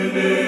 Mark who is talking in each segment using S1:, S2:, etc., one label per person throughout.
S1: in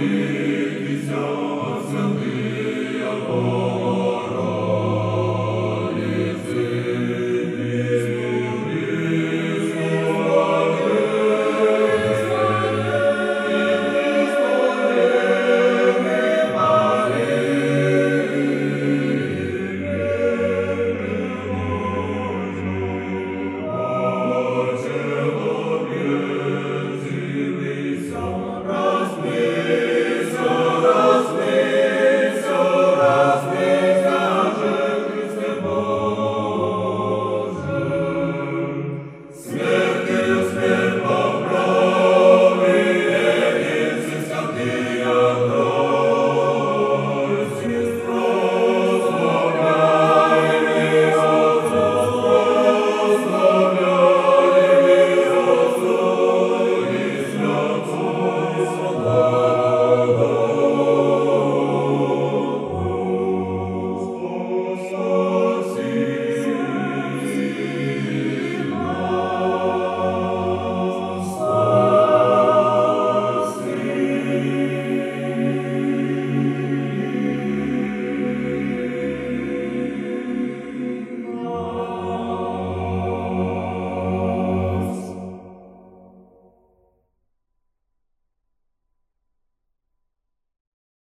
S1: Yeah.